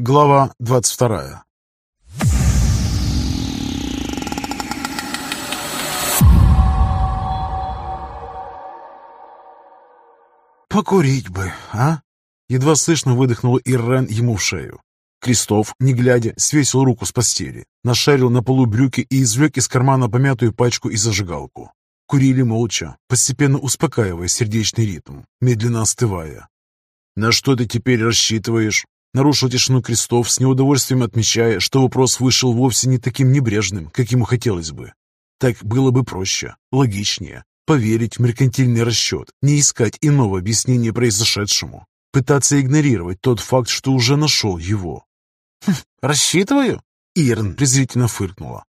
Глава 22 «Покурить бы, а?» Едва слышно выдохнул Иррен ему в шею. Крестов, не глядя, свесил руку с постели, нашарил на полу брюки и извлек из кармана помятую пачку и зажигалку. Курили молча, постепенно успокаивая сердечный ритм, медленно остывая. «На что ты теперь рассчитываешь?» Нарушил тишину Крестов, с неудовольствием отмечая, что вопрос вышел вовсе не таким небрежным, как ему хотелось бы. Так было бы проще, логичнее, поверить в меркантильный расчет, не искать иного объяснения произошедшему, пытаться игнорировать тот факт, что уже нашел его. «Хм, «Рассчитываю?» — Ирн презрительно фыркнула.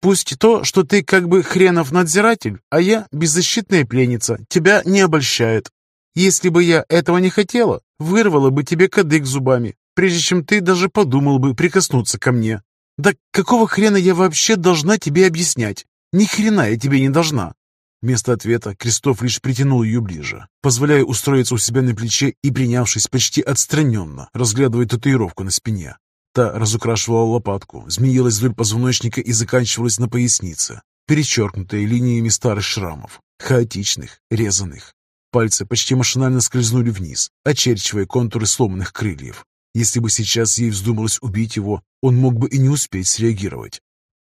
«Пусть то, что ты как бы хренов надзиратель, а я беззащитная пленница, тебя не обольщает. Если бы я этого не хотела, вырвала бы тебе кадык зубами, прежде чем ты даже подумал бы прикоснуться ко мне. Да какого хрена я вообще должна тебе объяснять? Ни хрена я тебе не должна. Вместо ответа Крестов лишь притянул ее ближе, позволяя устроиться у себя на плече и принявшись почти отстраненно разглядывать татуировку на спине. Та разукрашивала лопатку, змеилась вдоль позвоночника и заканчивалась на пояснице, перечеркнутая линиями старых шрамов, хаотичных, резаных. Пальцы почти машинально скользнули вниз, очерчивая контуры сломанных крыльев. Если бы сейчас ей вздумалось убить его, он мог бы и не успеть среагировать.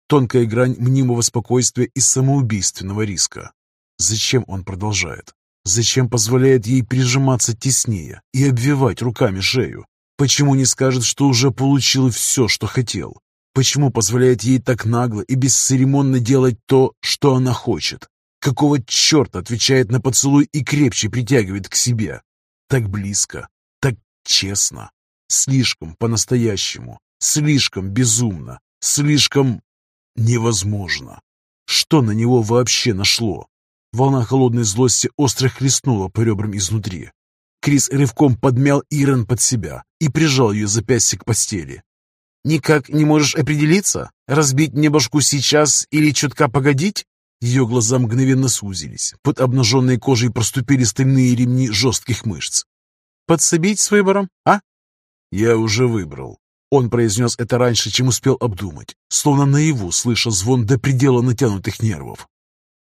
Тонкая грань мнимого спокойствия и самоубийственного риска. Зачем он продолжает? Зачем позволяет ей прижиматься теснее и обвивать руками шею? Почему не скажет, что уже получил все, что хотел? Почему позволяет ей так нагло и бесцеремонно делать то, что она хочет? Какого черта отвечает на поцелуй и крепче притягивает к себе? Так близко, так честно, слишком по-настоящему, слишком безумно, слишком невозможно. Что на него вообще нашло? Волна холодной злости остро хлестнула по ребрам изнутри. Крис рывком подмял Ирен под себя и прижал ее запястье к постели. «Никак не можешь определиться? Разбить мне башку сейчас или чутка погодить?» Ее глаза мгновенно сузились. Под обнаженной кожей проступили стальные ремни жестких мышц. «Подсобить с выбором, а?» «Я уже выбрал». Он произнес это раньше, чем успел обдумать, словно наяву, слыша звон до предела натянутых нервов.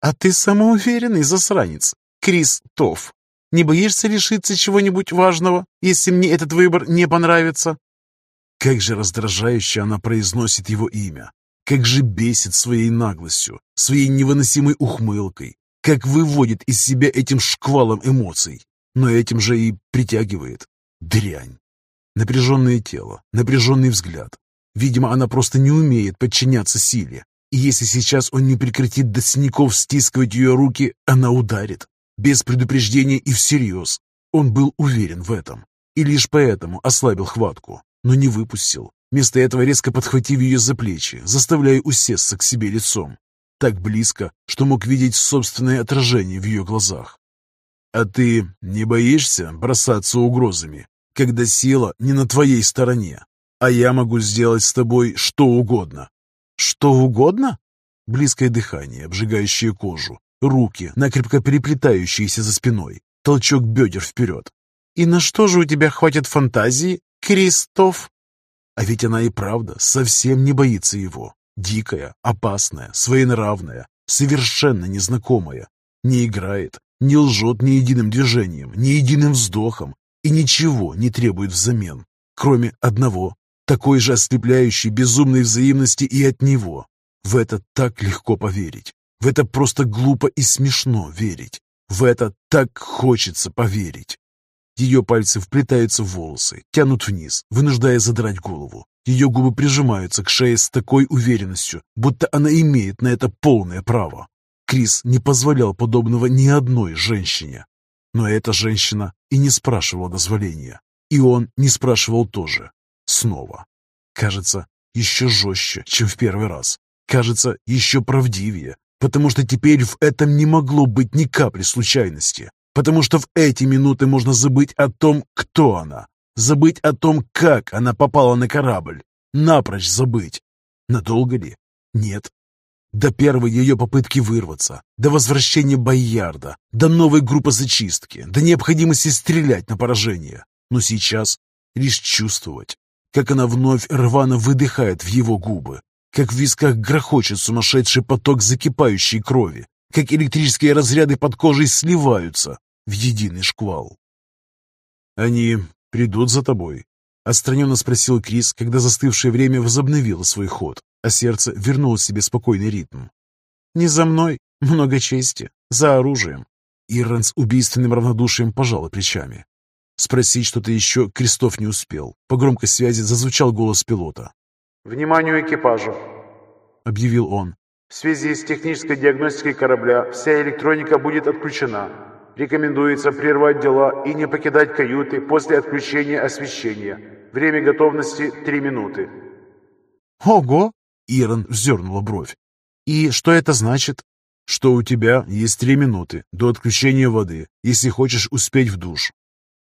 «А ты самоуверенный засранец, Крис Тофф. Не боишься лишиться чего-нибудь важного, если мне этот выбор не понравится?» Как же раздражающе она произносит его имя. Как же бесит своей наглостью, своей невыносимой ухмылкой, как выводит из себя этим шквалом эмоций, но этим же и притягивает. Дрянь. Напряженное тело, напряженный взгляд. Видимо, она просто не умеет подчиняться силе. И если сейчас он не прекратит до синяков стискивать ее руки, она ударит. Без предупреждения и всерьез. Он был уверен в этом. И лишь поэтому ослабил хватку, но не выпустил, Вместо этого резко подхватив ее за плечи, заставляя усесться к себе лицом. Так близко, что мог видеть собственное отражение в ее глазах. «А ты не боишься бросаться угрозами, когда сила не на твоей стороне, а я могу сделать с тобой что угодно?» «Что угодно?» Близкое дыхание, обжигающее кожу, руки, накрепко переплетающиеся за спиной, толчок бедер вперед. «И на что же у тебя хватит фантазии, Кристоф?» А ведь она и правда совсем не боится его. Дикая, опасная, своенравная, совершенно незнакомая. Не играет, не лжет ни единым движением, ни единым вздохом и ничего не требует взамен, кроме одного, такой же ослепляющей безумной взаимности и от него. В это так легко поверить. В это просто глупо и смешно верить. В это так хочется поверить. Ее пальцы вплетаются в волосы, тянут вниз, вынуждая задрать голову. Ее губы прижимаются к шее с такой уверенностью, будто она имеет на это полное право. Крис не позволял подобного ни одной женщине. Но эта женщина и не спрашивала дозволения. И он не спрашивал тоже. Снова. Кажется, еще жестче, чем в первый раз. Кажется, еще правдивее, потому что теперь в этом не могло быть ни капли случайности потому что в эти минуты можно забыть о том, кто она, забыть о том, как она попала на корабль, напрочь забыть. Надолго ли? Нет. До первой ее попытки вырваться, до возвращения Боярда, до новой группы зачистки, до необходимости стрелять на поражение. Но сейчас лишь чувствовать. как она вновь рвано выдыхает в его губы, как в висках грохочет сумасшедший поток закипающей крови, как электрические разряды под кожей сливаются в единый шквал. «Они придут за тобой?» — отстраненно спросил Крис, когда застывшее время возобновило свой ход, а сердце вернуло себе спокойный ритм. «Не за мной, много чести, за оружием». Иран с убийственным равнодушием пожал плечами. Спросить что-то еще Крестов не успел. По громкой связи зазвучал голос пилота. «Вниманию экипажу!» — объявил он. «В связи с технической диагностикой корабля вся электроника будет отключена. Рекомендуется прервать дела и не покидать каюты после отключения освещения. Время готовности — три минуты». «Ого!» — Ирон вздернула бровь. «И что это значит?» «Что у тебя есть три минуты до отключения воды, если хочешь успеть в душ».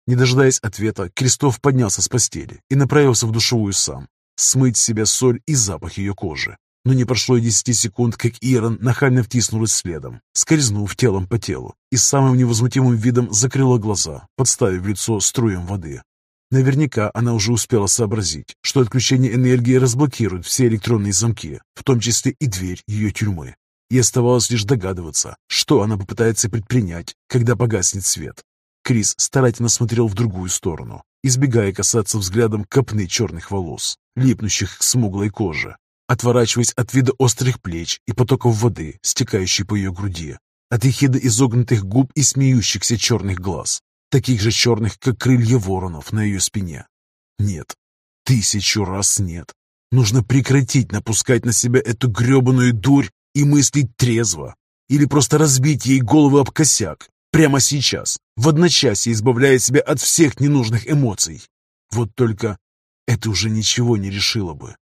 Не дожидаясь ответа, Крестов поднялся с постели и направился в душевую сам, смыть с себя соль и запах ее кожи. Но не прошло и десяти секунд, как Ирон нахально втиснулась следом, скользнув телом по телу и самым невозмутимым видом закрыла глаза, подставив лицо струям воды. Наверняка она уже успела сообразить, что отключение энергии разблокирует все электронные замки, в том числе и дверь ее тюрьмы. И оставалось лишь догадываться, что она попытается предпринять, когда погаснет свет. Крис старательно смотрел в другую сторону, избегая касаться взглядом копны черных волос, липнущих к смуглой коже, отворачиваясь от вида острых плеч и потоков воды, стекающей по ее груди, от ехидо изогнутых губ и смеющихся черных глаз, таких же черных, как крылья воронов на ее спине. Нет, тысячу раз нет. Нужно прекратить напускать на себя эту гребаную дурь и мыслить трезво, или просто разбить ей голову об косяк, прямо сейчас, в одночасье избавляя себя от всех ненужных эмоций. Вот только это уже ничего не решило бы.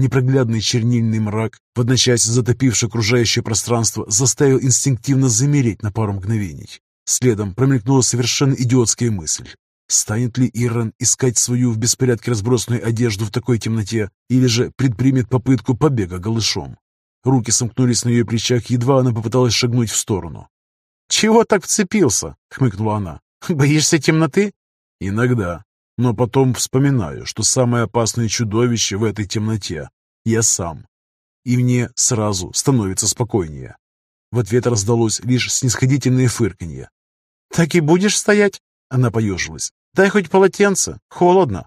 Непроглядный чернильный мрак, в одночасье затопивший окружающее пространство, заставил инстинктивно замереть на пару мгновений. Следом промелькнула совершенно идиотская мысль. Станет ли Иран искать свою в беспорядке разбросанную одежду в такой темноте, или же предпримет попытку побега голышом? Руки сомкнулись на ее плечах, едва она попыталась шагнуть в сторону. «Чего так вцепился?» — хмыкнула она. «Боишься темноты?» «Иногда. Но потом вспоминаю, что самое опасное чудовище в этой темноте — я сам. И мне сразу становится спокойнее». В ответ раздалось лишь снисходительное фырканье. «Так и будешь стоять?» Она поежилась. «Дай хоть полотенце. Холодно».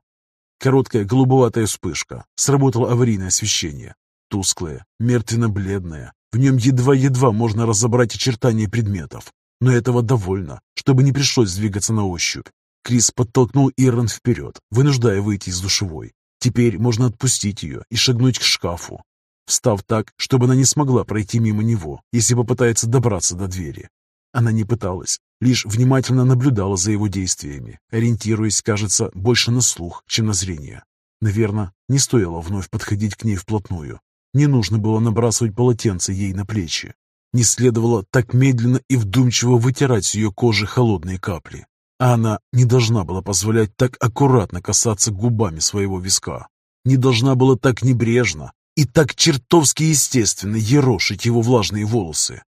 Короткая голубоватая вспышка. Сработало аварийное освещение. Тусклое, мертвенно-бледное. В нем едва-едва можно разобрать очертания предметов. Но этого довольно, чтобы не пришлось двигаться на ощупь. Крис подтолкнул Ирон вперед, вынуждая выйти из душевой. Теперь можно отпустить ее и шагнуть к шкафу, встав так, чтобы она не смогла пройти мимо него, если попытается добраться до двери. Она не пыталась, лишь внимательно наблюдала за его действиями, ориентируясь, кажется, больше на слух, чем на зрение. Наверное, не стоило вновь подходить к ней вплотную. Не нужно было набрасывать полотенце ей на плечи. Не следовало так медленно и вдумчиво вытирать с ее кожи холодные капли. Она не должна была позволять так аккуратно касаться губами своего виска. Не должна была так небрежно и так чертовски естественно ерошить его влажные волосы.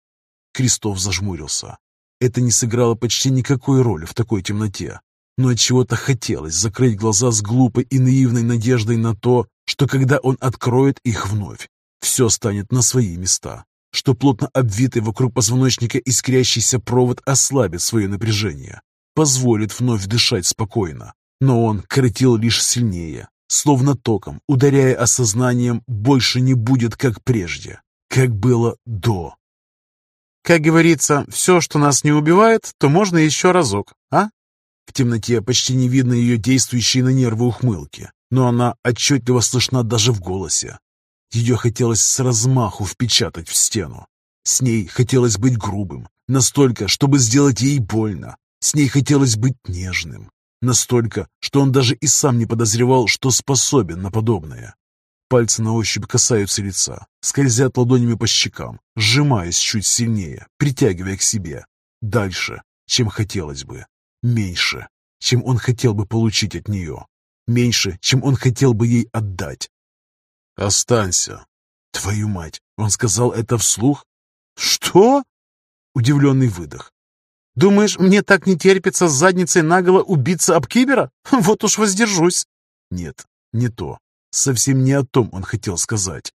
Крестов зажмурился. Это не сыграло почти никакой роли в такой темноте. Но от чего то хотелось закрыть глаза с глупой и наивной надеждой на то, что когда он откроет их вновь, все станет на свои места, что плотно обвитый вокруг позвоночника искрящийся провод ослабит свое напряжение, позволит вновь дышать спокойно. Но он коротил лишь сильнее, словно током, ударяя осознанием, больше не будет как прежде, как было до. Как говорится, все, что нас не убивает, то можно еще разок, а? В темноте почти не видно ее действующей на нервы ухмылки, но она отчетливо слышна даже в голосе. Ее хотелось с размаху впечатать в стену. С ней хотелось быть грубым, настолько, чтобы сделать ей больно, с ней хотелось быть нежным, настолько, что он даже и сам не подозревал, что способен на подобное. Пальцы на ощупь касаются лица, скользят ладонями по щекам, сжимаясь чуть сильнее, притягивая к себе. Дальше, чем хотелось бы. Меньше, чем он хотел бы получить от нее. Меньше, чем он хотел бы ей отдать. «Останься!» «Твою мать!» Он сказал это вслух? «Что?» Удивленный выдох. Думаешь, мне так не терпится с задницей наголо убиться об кибера? Вот уж воздержусь. Нет, Не то. Совсем не о том он хотел сказать.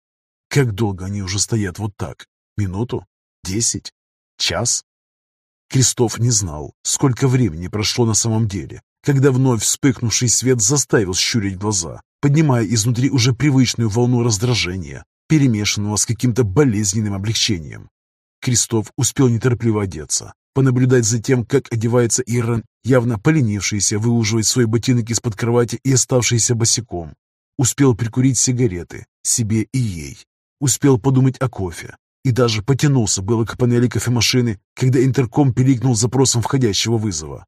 Как долго они уже стоят вот так? Минуту? Десять? Час? Крестов не знал, сколько времени прошло на самом деле, когда вновь вспыхнувший свет заставил щурить глаза, поднимая изнутри уже привычную волну раздражения, перемешанного с каким-то болезненным облегчением. Крестов успел неторопливо одеться, понаблюдать за тем, как одевается Иран, явно поленившийся выуживать свой ботинок из-под кровати и оставшийся босиком. Успел прикурить сигареты, себе и ей. Успел подумать о кофе. И даже потянулся было к панели кофемашины, когда интерком пиликнул запросом входящего вызова.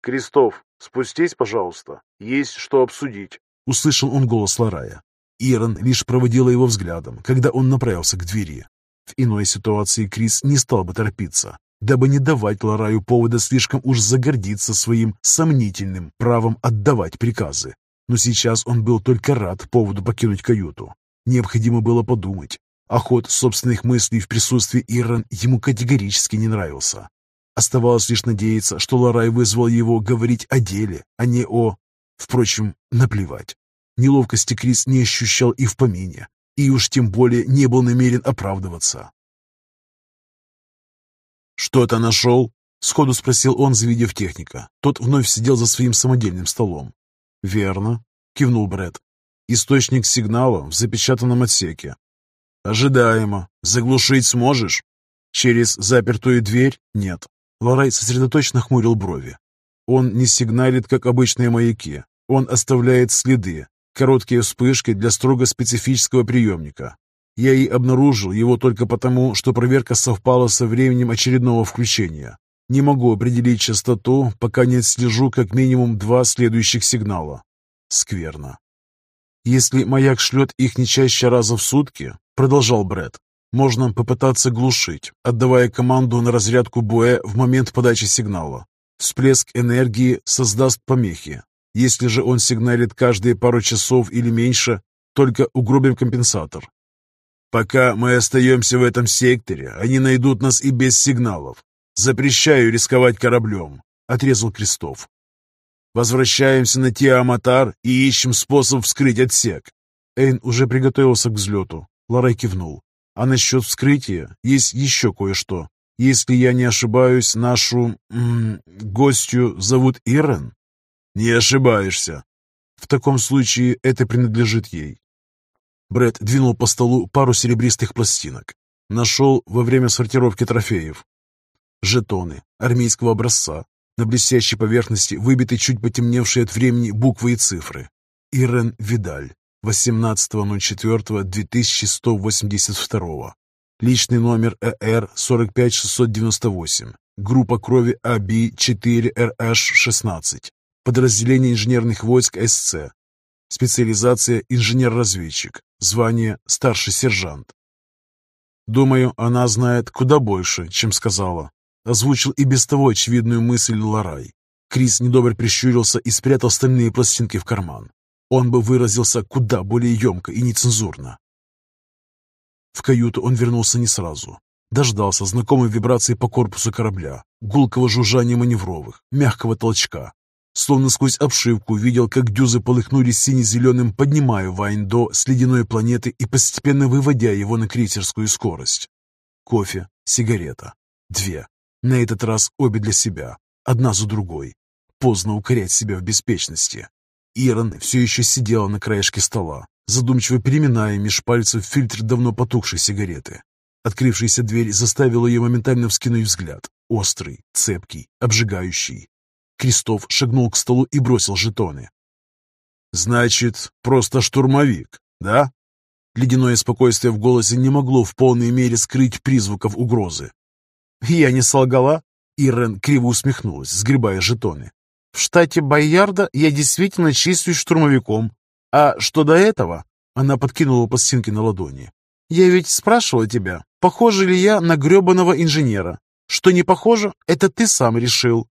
«Крестов, спустись, пожалуйста. Есть что обсудить». Услышал он голос Ларая. Ирон лишь проводила его взглядом, когда он направился к двери. В иной ситуации Крис не стал бы торопиться, дабы не давать Лараю повода слишком уж загордиться своим сомнительным правом отдавать приказы. Но сейчас он был только рад поводу покинуть каюту. Необходимо было подумать. А ход собственных мыслей в присутствии Иран ему категорически не нравился. Оставалось лишь надеяться, что Ларай вызвал его говорить о деле, а не о... Впрочем, наплевать. Неловкости Крис не ощущал и в помине, и уж тем более не был намерен оправдываться. «Что-то нашел?» — сходу спросил он, завидев техника. Тот вновь сидел за своим самодельным столом. «Верно», — кивнул Бред. «Источник сигнала в запечатанном отсеке. «Ожидаемо. Заглушить сможешь?» «Через запертую дверь? Нет». Ларай сосредоточенно хмурил брови. «Он не сигналит, как обычные маяки. Он оставляет следы, короткие вспышки для строго специфического приемника. Я и обнаружил его только потому, что проверка совпала со временем очередного включения. Не могу определить частоту, пока не отслежу как минимум два следующих сигнала. Скверно. Если маяк шлет их не чаще раза в сутки, продолжал Бред, можно попытаться глушить, отдавая команду на разрядку буэ в момент подачи сигнала. Всплеск энергии создаст помехи. Если же он сигналит каждые пару часов или меньше, только угробим компенсатор. Пока мы остаемся в этом секторе, они найдут нас и без сигналов. Запрещаю рисковать кораблем, отрезал Крестов. Возвращаемся на Тиаматар и ищем способ вскрыть отсек. Эйн уже приготовился к взлету. Ларай кивнул. А насчет вскрытия есть еще кое-что. Если я не ошибаюсь, нашу м -м, гостью зовут Ирен? Не ошибаешься. В таком случае это принадлежит ей. Бред двинул по столу пару серебристых пластинок. Нашел во время сортировки трофеев. Жетоны армейского образца, на блестящей поверхности выбиты чуть потемневшие от времени буквы и цифры. Ирен Видаль, 18.04.2182. Личный номер ЭР 45698. Группа крови АБ-4РH-16. Подразделение инженерных войск СЦ. Специализация инженер-разведчик. Звание старший сержант. Думаю, она знает куда больше, чем сказала. Озвучил и без того очевидную мысль Ларай. Крис недобро прищурился и спрятал стальные пластинки в карман. Он бы выразился куда более емко и нецензурно. В каюту он вернулся не сразу. Дождался знакомой вибрации по корпусу корабля, гулкого жужжания маневровых, мягкого толчка. Словно сквозь обшивку видел, как дюзы полыхнули сине-зеленым, поднимая Вайндо с ледяной планеты и постепенно выводя его на крейсерскую скорость. Кофе, сигарета. Две. На этот раз обе для себя, одна за другой. Поздно укорять себя в беспечности. Ирон все еще сидела на краешке стола, задумчиво переминая меж пальцев фильтр давно потухшей сигареты. Открывшаяся дверь заставила ее моментально вскинуть взгляд. Острый, цепкий, обжигающий. Крестов шагнул к столу и бросил жетоны. «Значит, просто штурмовик, да?» Ледяное спокойствие в голосе не могло в полной мере скрыть призвуков угрозы. «Я не солгала?» Ирен криво усмехнулась, сгребая жетоны. «В штате Боярда я действительно числюсь штурмовиком. А что до этого?» Она подкинула пластинки на ладони. «Я ведь спрашивала тебя, похожа ли я на гребаного инженера. Что не похоже, это ты сам решил».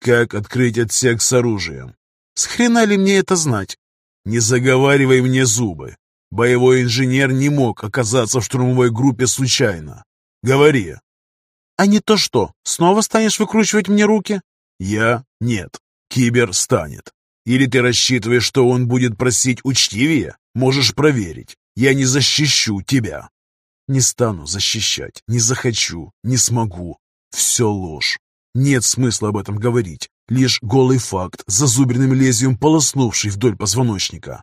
«Как открыть отсек с оружием?» «С хрена ли мне это знать?» «Не заговаривай мне зубы. Боевой инженер не мог оказаться в штурмовой группе случайно. Говори, «А не то что, снова станешь выкручивать мне руки?» «Я? Нет. Кибер станет. Или ты рассчитываешь, что он будет просить учтивее? Можешь проверить. Я не защищу тебя. Не стану защищать, не захочу, не смогу. Все ложь. Нет смысла об этом говорить. Лишь голый факт, зазубренным лезвием полоснувший вдоль позвоночника.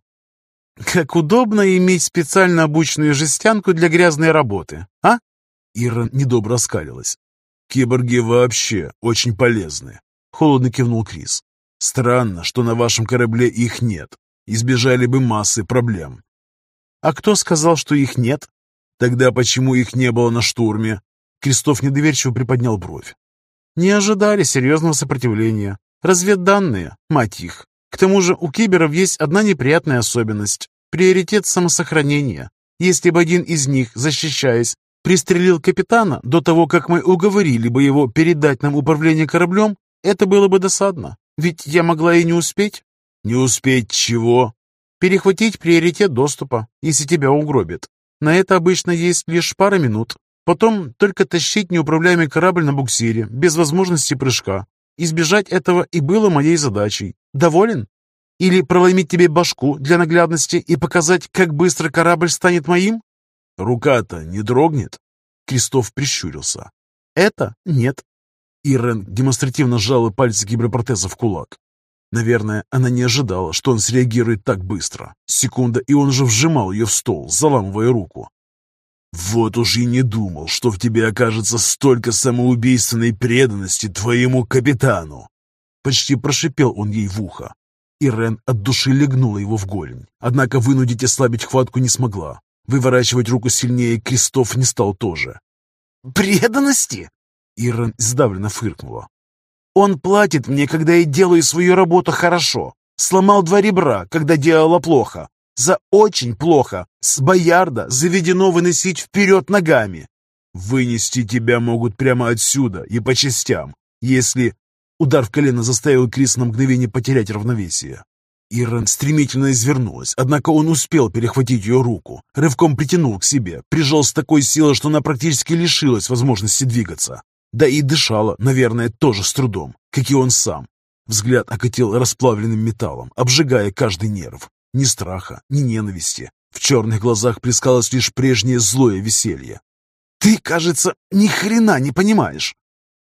«Как удобно иметь специально обученную жестянку для грязной работы, а?» Ира недобро оскалилась. «Киборги вообще очень полезны», — холодно кивнул Крис. «Странно, что на вашем корабле их нет. Избежали бы массы проблем». «А кто сказал, что их нет?» «Тогда почему их не было на штурме?» Крестов недоверчиво приподнял бровь. «Не ожидали серьезного сопротивления. Разведданные, мать их. К тому же у киберов есть одна неприятная особенность – приоритет самосохранения. Если бы один из них, защищаясь, пристрелил капитана до того, как мы уговорили бы его передать нам управление кораблем, это было бы досадно. Ведь я могла и не успеть. Не успеть чего? Перехватить приоритет доступа, если тебя угробят. На это обычно есть лишь пара минут. Потом только тащить неуправляемый корабль на буксире, без возможности прыжка. Избежать этого и было моей задачей. Доволен? Или проломить тебе башку для наглядности и показать, как быстро корабль станет моим? Рука-то не дрогнет? Крестов прищурился. Это нет. Ирен демонстративно сжала пальцы гибропротеза в кулак. Наверное, она не ожидала, что он среагирует так быстро. Секунда, и он уже вжимал ее в стол, заламывая руку. «Вот уж и не думал, что в тебе окажется столько самоубийственной преданности твоему капитану!» Почти прошипел он ей в ухо. Ирен от души легнула его в голень, однако вынудить ослабить хватку не смогла. Выворачивать руку сильнее Крестов не стал тоже. «Преданности?» Ирен сдавленно фыркнула. «Он платит мне, когда я делаю свою работу хорошо. Сломал два ребра, когда делала плохо. За очень плохо. С боярда заведено выносить вперед ногами. Вынести тебя могут прямо отсюда и по частям, если Удар в колено заставил Крис на мгновение потерять равновесие. Иран стремительно извернулась, однако он успел перехватить ее руку, рывком притянул к себе, прижал с такой силой, что она практически лишилась возможности двигаться. Да и дышала, наверное, тоже с трудом, как и он сам. Взгляд окатил расплавленным металлом, обжигая каждый нерв. Ни страха, ни ненависти. В черных глазах плескалось лишь прежнее злое веселье. «Ты, кажется, ни хрена не понимаешь!»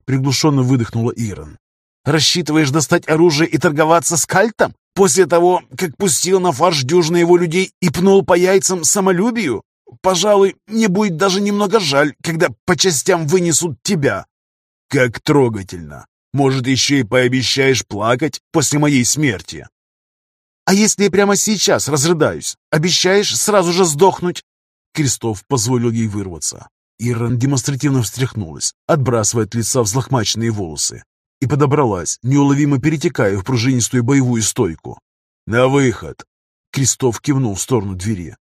Приглушенно выдохнула Иран. Рассчитываешь достать оружие и торговаться с кальтом? После того, как пустил на фарш дюжины его людей и пнул по яйцам самолюбию? Пожалуй, мне будет даже немного жаль, когда по частям вынесут тебя. Как трогательно. Может, еще и пообещаешь плакать после моей смерти? А если я прямо сейчас разрыдаюсь? Обещаешь сразу же сдохнуть? Крестов позволил ей вырваться. Иран демонстративно встряхнулась, отбрасывая от лица взлохмаченные волосы и подобралась, неуловимо перетекая в пружинистую боевую стойку. «На выход!» Крестов кивнул в сторону двери.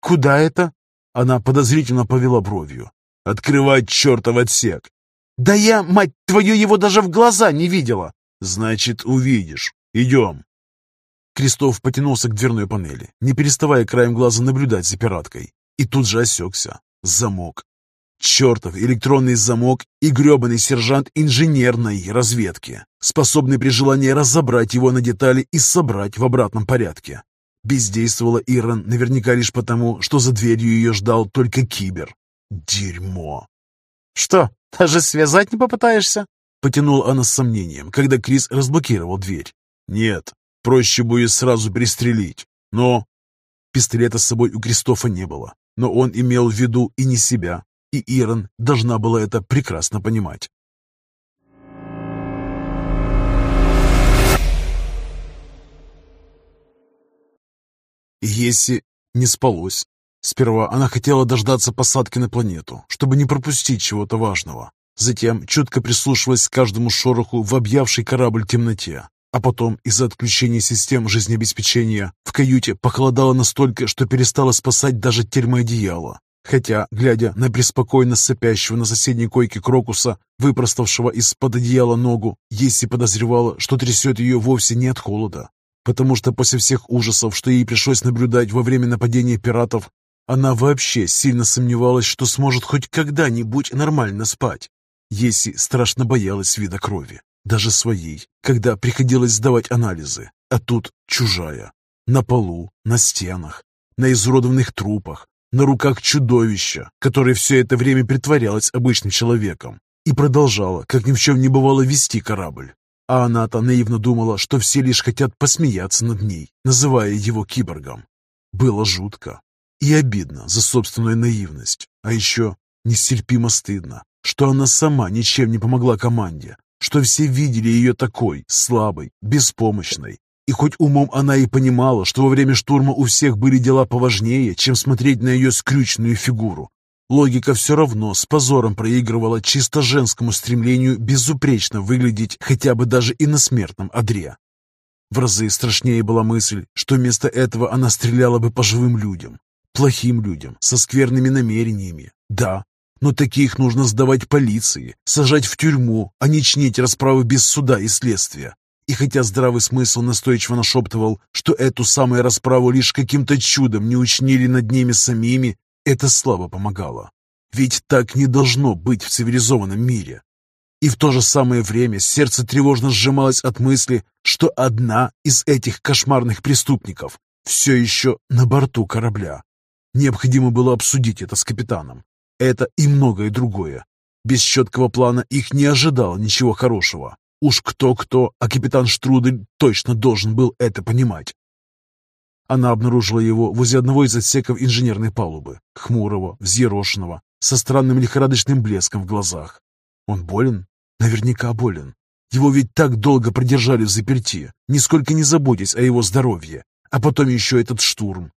«Куда это?» Она подозрительно повела бровью. «Открывать чертов отсек!» «Да я, мать твою, его даже в глаза не видела!» «Значит, увидишь. Идем!» Крестов потянулся к дверной панели, не переставая краем глаза наблюдать за пираткой. И тут же осекся. Замок. Чертов электронный замок и гребаный сержант инженерной разведки, способный при желании разобрать его на детали и собрать в обратном порядке. Бездействовала Иран наверняка лишь потому, что за дверью ее ждал только кибер. Дерьмо. «Что, даже связать не попытаешься?» Потянула она с сомнением, когда Крис разблокировал дверь. «Нет, проще будет сразу пристрелить. Но...» Пистолета с собой у Кристофа не было, но он имел в виду и не себя, и Ирон должна была это прекрасно понимать. Если не спалось. Сперва она хотела дождаться посадки на планету, чтобы не пропустить чего-то важного. Затем чутко прислушивалась к каждому шороху в объявшей корабль темноте. А потом, из-за отключения систем жизнеобеспечения, в каюте похолодало настолько, что перестала спасать даже термоодеяло. Хотя, глядя на преспокойно сопящего на соседней койке Крокуса, выпроставшего из-под одеяла ногу, Есси подозревала, что трясет ее вовсе не от холода. Потому что после всех ужасов, что ей пришлось наблюдать во время нападения пиратов, она вообще сильно сомневалась, что сможет хоть когда-нибудь нормально спать. Есси страшно боялась вида крови, даже своей, когда приходилось сдавать анализы. А тут чужая. На полу, на стенах, на изуродованных трупах, на руках чудовища, которое все это время притворялось обычным человеком и продолжала, как ни в чем не бывало, вести корабль. А она-то наивно думала, что все лишь хотят посмеяться над ней, называя его киборгом. Было жутко и обидно за собственную наивность, а еще нестерпимо стыдно, что она сама ничем не помогла команде, что все видели ее такой, слабой, беспомощной. И хоть умом она и понимала, что во время штурма у всех были дела поважнее, чем смотреть на ее скрюченную фигуру, логика все равно с позором проигрывала чисто женскому стремлению безупречно выглядеть хотя бы даже и на смертном одре. В разы страшнее была мысль, что вместо этого она стреляла бы по живым людям, плохим людям, со скверными намерениями. Да, но таких нужно сдавать полиции, сажать в тюрьму, а не чинить расправы без суда и следствия. И хотя здравый смысл настойчиво нашептывал, что эту самую расправу лишь каким-то чудом не учинили над ними самими, это слабо помогало. Ведь так не должно быть в цивилизованном мире. И в то же самое время сердце тревожно сжималось от мысли, что одна из этих кошмарных преступников все еще на борту корабля. Необходимо было обсудить это с капитаном. Это и многое другое. Без четкого плана их не ожидало ничего хорошего. Уж кто-кто, а капитан Штрудель точно должен был это понимать. Она обнаружила его возле одного из отсеков инженерной палубы, хмурого, взъерошенного, со странным лихорадочным блеском в глазах. Он болен? Наверняка болен. Его ведь так долго продержали в заперти, нисколько не заботясь о его здоровье. А потом еще этот штурм.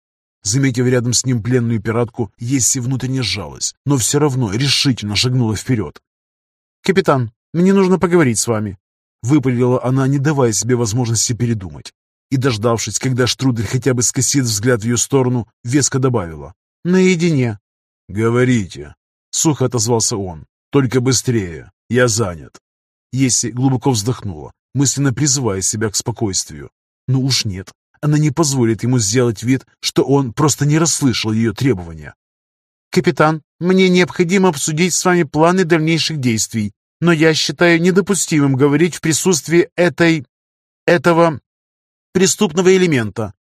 Заметив рядом с ним пленную пиратку, Есси внутренне сжалась, но все равно решительно шагнула вперед. «Капитан, мне нужно поговорить с вами», — выпалила она, не давая себе возможности передумать. И, дождавшись, когда Штрудель хотя бы скосит взгляд в ее сторону, веско добавила. «Наедине». «Говорите», — сухо отозвался он. «Только быстрее. Я занят». Есси глубоко вздохнула, мысленно призывая себя к спокойствию. «Ну уж нет, она не позволит ему сделать вид, что он просто не расслышал ее требования. «Капитан, мне необходимо обсудить с вами планы дальнейших действий, но я считаю недопустимым говорить в присутствии этой... этого... преступного элемента».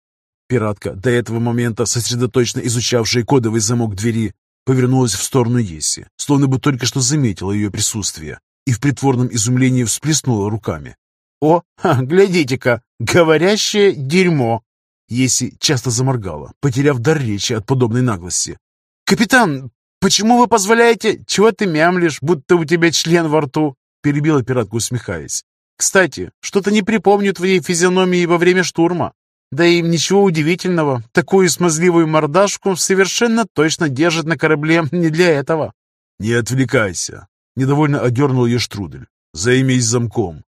Пиратка, до этого момента сосредоточенно изучавшая кодовый замок двери, повернулась в сторону Еси, словно бы только что заметила ее присутствие, и в притворном изумлении всплеснула руками. «О, глядите-ка, говорящее дерьмо!» Еси часто заморгала, потеряв дар речи от подобной наглости. «Капитан, почему вы позволяете...» «Чего ты мямлишь, будто у тебя член во рту?» Перебила пиратка, усмехаясь. «Кстати, что-то не припомню твоей физиономии во время штурма. Да и ничего удивительного, такую смазливую мордашку совершенно точно держит на корабле не для этого». «Не отвлекайся!» Недовольно одернул ее Штрудель. «Займись замком.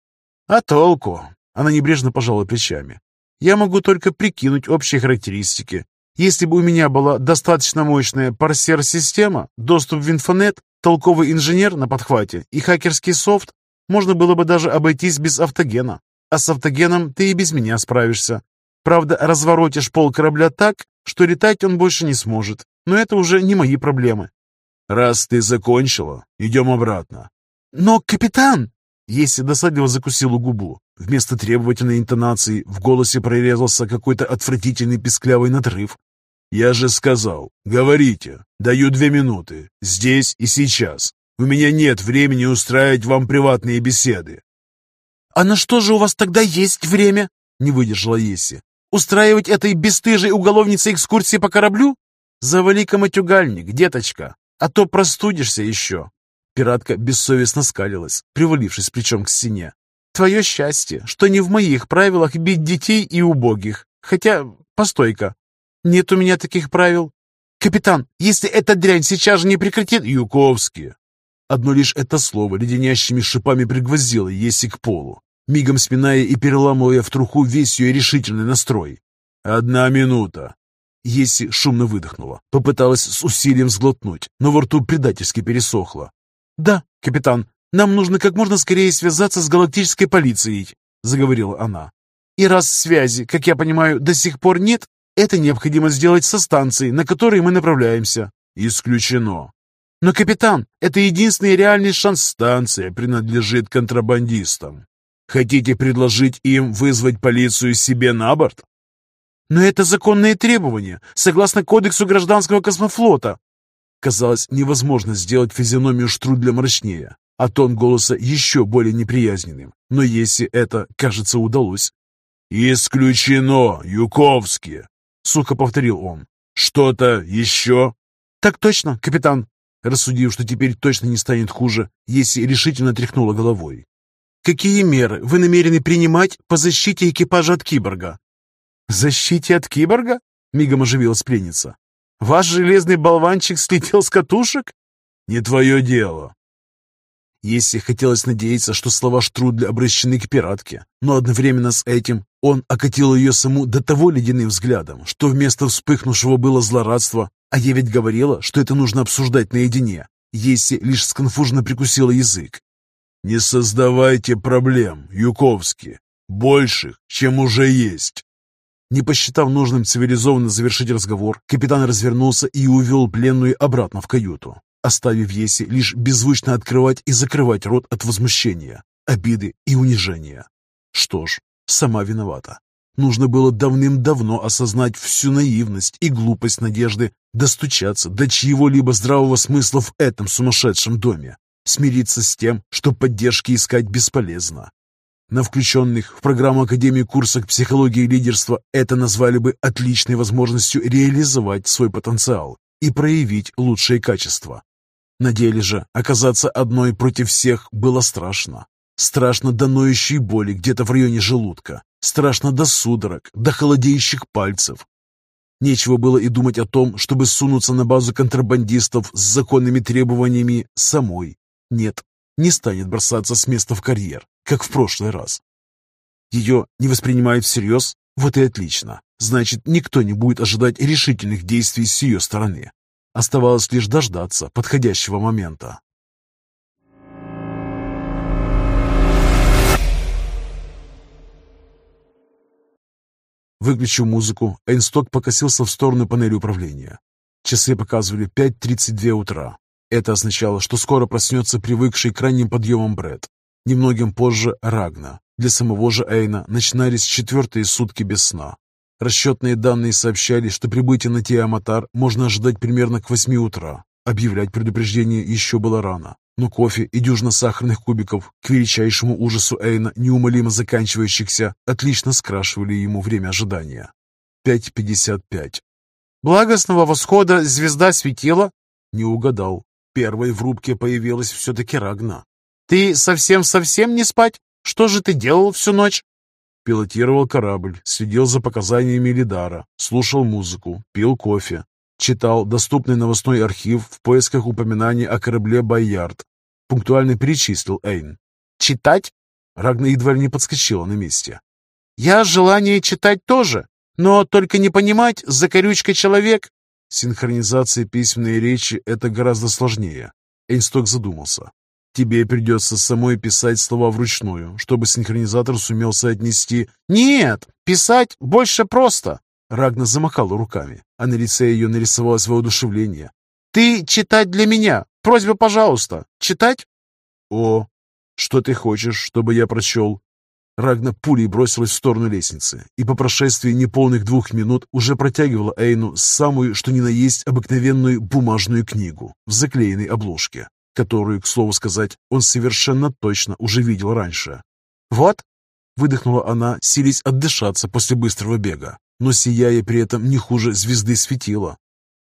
«А толку?» Она небрежно пожала плечами. «Я могу только прикинуть общие характеристики. Если бы у меня была достаточно мощная парсер-система, доступ в инфонет, толковый инженер на подхвате и хакерский софт, можно было бы даже обойтись без автогена. А с автогеном ты и без меня справишься. Правда, разворотишь пол корабля так, что летать он больше не сможет. Но это уже не мои проблемы». «Раз ты закончила, идем обратно». «Но, капитан!» Если досадливо закусила губу. Вместо требовательной интонации в голосе прорезался какой-то отвратительный песклявый надрыв. «Я же сказал, говорите, даю две минуты, здесь и сейчас. У меня нет времени устраивать вам приватные беседы». «А на что же у вас тогда есть время?» — не выдержала Еси. «Устраивать этой бесстыжей уголовнице экскурсии по кораблю? Завали-ка деточка, а то простудишься еще». Пиратка бессовестно скалилась, привалившись плечом к стене. «Твое счастье, что не в моих правилах бить детей и убогих. Хотя, постой-ка, нет у меня таких правил. Капитан, если эта дрянь сейчас же не прекратит...» «Юковский!» Одно лишь это слово леденящими шипами пригвоздило Еси к полу, мигом сминая и переламывая в труху весь ее решительный настрой. «Одна минута!» Еси шумно выдохнула, попыталась с усилием сглотнуть, но во рту предательски пересохло. «Да, капитан, нам нужно как можно скорее связаться с галактической полицией», — заговорила она. «И раз связи, как я понимаю, до сих пор нет, это необходимо сделать со станцией, на которой мы направляемся». «Исключено». «Но, капитан, это единственный реальный шанс. Станция принадлежит контрабандистам». Хотите предложить им вызвать полицию себе на борт? Но это законные требования, согласно Кодексу гражданского космофлота. Казалось, невозможно сделать физиономию Штрудля мрачнее, а тон голоса еще более неприязненным. Но если это, кажется, удалось. «Исключено, Юковский!» — сухо повторил он. «Что-то еще?» «Так точно, капитан!» Рассудив, что теперь точно не станет хуже, Еси решительно тряхнула головой. «Какие меры вы намерены принимать по защите экипажа от киборга?» «Защите от киборга?» — мигом оживилась пленница. «Ваш железный болванчик слетел с катушек?» «Не твое дело». Если хотелось надеяться, что слова Штрудля обращены к пиратке, но одновременно с этим он окатил ее саму до того ледяным взглядом, что вместо вспыхнувшего было злорадство, а я ведь говорила, что это нужно обсуждать наедине, если лишь сконфуженно прикусила язык. «Не создавайте проблем, Юковский, больших, чем уже есть». Не посчитав нужным цивилизованно завершить разговор, капитан развернулся и увел пленную обратно в каюту, оставив Еси лишь беззвучно открывать и закрывать рот от возмущения, обиды и унижения. Что ж, сама виновата. Нужно было давным-давно осознать всю наивность и глупость надежды достучаться до чьего-либо здравого смысла в этом сумасшедшем доме, смириться с тем, что поддержки искать бесполезно, на включенных в программу Академии курсах психологии лидерства это назвали бы отличной возможностью реализовать свой потенциал и проявить лучшие качества. На деле же оказаться одной против всех было страшно. Страшно до ноющей боли где-то в районе желудка. Страшно до судорог, до холодеющих пальцев. Нечего было и думать о том, чтобы сунуться на базу контрабандистов с законными требованиями самой. Нет, не станет бросаться с места в карьер как в прошлый раз. Ее не воспринимают всерьез? Вот и отлично. Значит, никто не будет ожидать решительных действий с ее стороны. Оставалось лишь дождаться подходящего момента. Выключив музыку, Эйнсток покосился в сторону панели управления. Часы показывали 5.32 утра. Это означало, что скоро проснется привыкший к ранним подъемам Брэд. Немногим позже Рагна. Для самого же Эйна начинались четвертые сутки без сна. Расчетные данные сообщали, что прибытие на Тиаматар можно ожидать примерно к 8 утра. Объявлять предупреждение еще было рано, но кофе и дюжина сахарных кубиков, к величайшему ужасу Эйна, неумолимо заканчивающихся, отлично скрашивали ему время ожидания. 5.55. «Благостного восхода звезда светила?» Не угадал. Первой в рубке появилась все-таки Рагна. «Ты совсем-совсем не спать? Что же ты делал всю ночь?» Пилотировал корабль, следил за показаниями Лидара, слушал музыку, пил кофе, читал доступный новостной архив в поисках упоминаний о корабле «Байярд». Пунктуально перечислил Эйн. «Читать?» Рагна едва ли не подскочила на месте. «Я желание читать тоже, но только не понимать, закорючка человек». Синхронизация письменной речи — это гораздо сложнее. Эйнсток задумался. Тебе придется самой писать слова вручную, чтобы синхронизатор сумел соотнести. Нет, писать больше просто. Рагна замахала руками, а на лице ее нарисовалось воодушевление. Ты читать для меня. Просьба, пожалуйста. Читать? О, что ты хочешь, чтобы я прочел? Рагна пулей бросилась в сторону лестницы и по прошествии неполных двух минут уже протягивала Эйну самую, что ни на есть, обыкновенную бумажную книгу в заклеенной обложке которую, к слову сказать, он совершенно точно уже видел раньше. «Вот!» — выдохнула она, силясь отдышаться после быстрого бега, но сияя при этом не хуже звезды светила.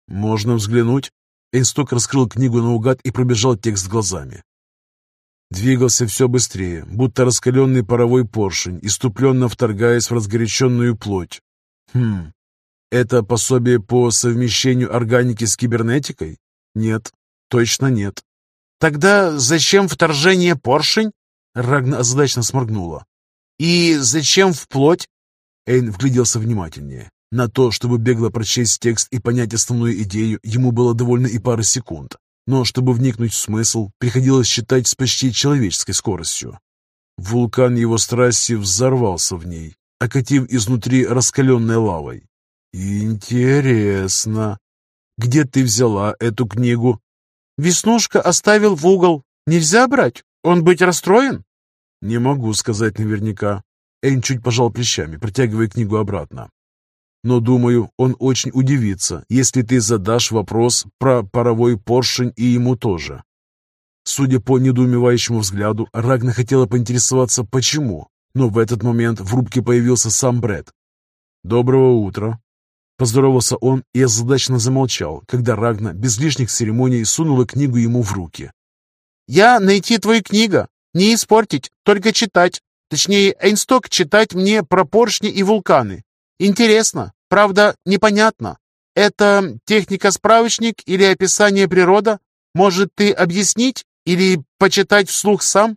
«Можно взглянуть?» Эйнсток раскрыл книгу наугад и пробежал текст глазами. Двигался все быстрее, будто раскаленный паровой поршень, иступленно вторгаясь в разгоряченную плоть. Хм, это пособие по совмещению органики с кибернетикой? Нет, точно нет. «Тогда зачем вторжение поршень?» Рагна озадачно сморгнула. «И зачем вплоть?» Эйн вгляделся внимательнее. На то, чтобы бегло прочесть текст и понять основную идею, ему было довольно и пары секунд. Но чтобы вникнуть в смысл, приходилось считать с почти человеческой скоростью. Вулкан его страсти взорвался в ней, окатив изнутри раскаленной лавой. «Интересно. Где ты взяла эту книгу?» Веснушка оставил в угол. Нельзя брать? Он быть расстроен?» «Не могу сказать наверняка». Эйн чуть пожал плечами, протягивая книгу обратно. «Но, думаю, он очень удивится, если ты задашь вопрос про паровой поршень и ему тоже». Судя по недоумевающему взгляду, Рагна хотела поинтересоваться, почему, но в этот момент в рубке появился сам Бред. «Доброго утра!» Поздоровался он и озадаченно замолчал, когда Рагна без лишних церемоний сунула книгу ему в руки. «Я найти твою книгу. Не испортить, только читать. Точнее, Эйнсток читать мне про поршни и вулканы. Интересно, правда, непонятно. Это техника-справочник или описание природа? Может, ты объяснить или почитать вслух сам?»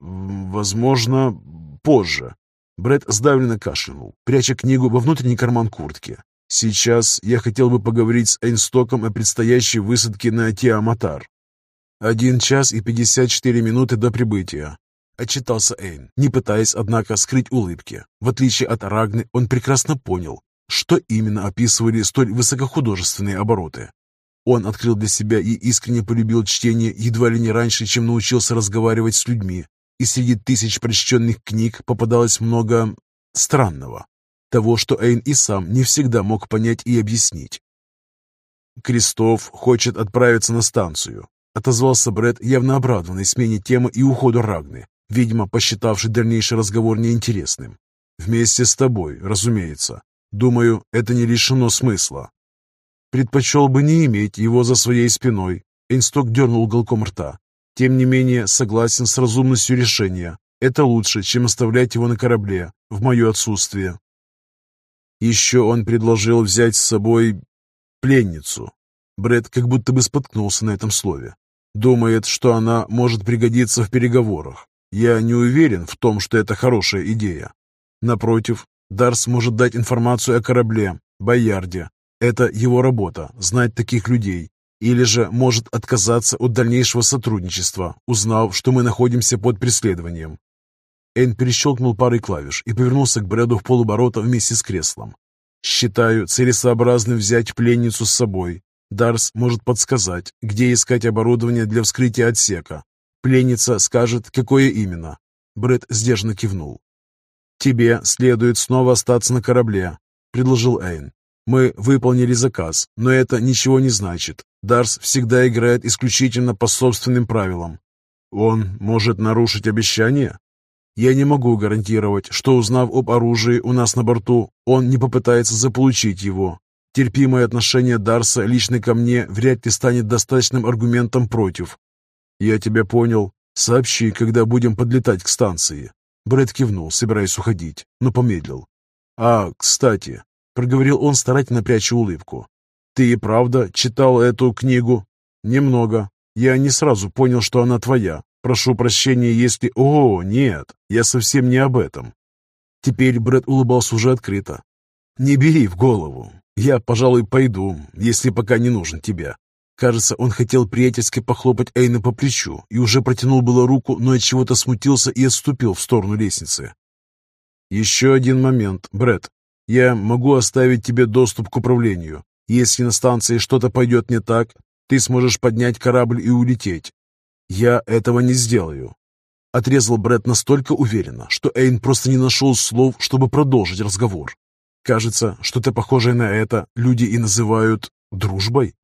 «Возможно, позже». Брэд сдавленно кашлянул, пряча книгу во внутренний карман куртки. «Сейчас я хотел бы поговорить с Эйнстоком о предстоящей высадке на Тиаматар. Один час и пятьдесят четыре минуты до прибытия. Отчитался Эйн, не пытаясь, однако, скрыть улыбки. В отличие от Рагны, он прекрасно понял, что именно описывали столь высокохудожественные обороты. Он открыл для себя и искренне полюбил чтение едва ли не раньше, чем научился разговаривать с людьми. И среди тысяч прочтенных книг попадалось много странного. Того, что Эйн и сам не всегда мог понять и объяснить. Крестов хочет отправиться на станцию. Отозвался Бред, явно обрадованный смене темы и уходу Рагны, видимо, посчитавший дальнейший разговор неинтересным. «Вместе с тобой, разумеется. Думаю, это не лишено смысла. Предпочел бы не иметь его за своей спиной». Эйнсток дернул уголком рта. «Тем не менее, согласен с разумностью решения. Это лучше, чем оставлять его на корабле, в мое отсутствие». Еще он предложил взять с собой пленницу. Бред как будто бы споткнулся на этом слове. Думает, что она может пригодиться в переговорах. Я не уверен в том, что это хорошая идея. Напротив, Дарс может дать информацию о корабле, Боярде. Это его работа – знать таких людей. Или же может отказаться от дальнейшего сотрудничества, узнав, что мы находимся под преследованием. Эн перещелкнул парой клавиш и повернулся к Брэду в полуборота вместе с креслом. «Считаю целесообразным взять пленницу с собой. Дарс может подсказать, где искать оборудование для вскрытия отсека. Пленница скажет, какое именно. Брэд сдержанно кивнул. «Тебе следует снова остаться на корабле», — предложил Эйн. «Мы выполнили заказ, но это ничего не значит. Дарс всегда играет исключительно по собственным правилам. Он может нарушить обещание?» Я не могу гарантировать, что, узнав об оружии у нас на борту, он не попытается заполучить его. Терпимое отношение Дарса лично ко мне вряд ли станет достаточным аргументом против. Я тебя понял. Сообщи, когда будем подлетать к станции. Брэд кивнул, собираясь уходить, но помедлил. «А, кстати», — проговорил он, старательно пряча улыбку, «ты и правда читал эту книгу?» «Немного. Я не сразу понял, что она твоя. Прошу прощения, если... О, нет, я совсем не об этом». Теперь Брэд улыбался уже открыто. «Не бери в голову. Я, пожалуй, пойду, если пока не нужен тебе. Кажется, он хотел приятельски похлопать Эйна по плечу и уже протянул было руку, но от чего-то смутился и отступил в сторону лестницы. «Еще один момент, Бред. Я могу оставить тебе доступ к управлению. Если на станции что-то пойдет не так, ты сможешь поднять корабль и улететь. Я этого не сделаю». Отрезал Бред настолько уверенно, что Эйн просто не нашел слов, чтобы продолжить разговор. Кажется, что-то похожее на это люди и называют дружбой.